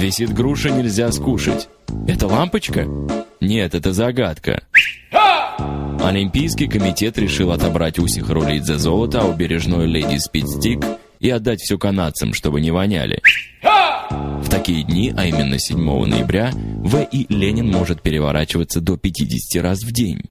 Висит груша, нельзя скушать. Это лампочка? Нет, это загадка. Олимпийский комитет решил отобрать у Сихрулит за золото, а у бережной леди спидстик и отдать все канадцам, чтобы не воняли. В такие дни, а именно 7 ноября, В. и Ленин может переворачиваться до 50 раз в день.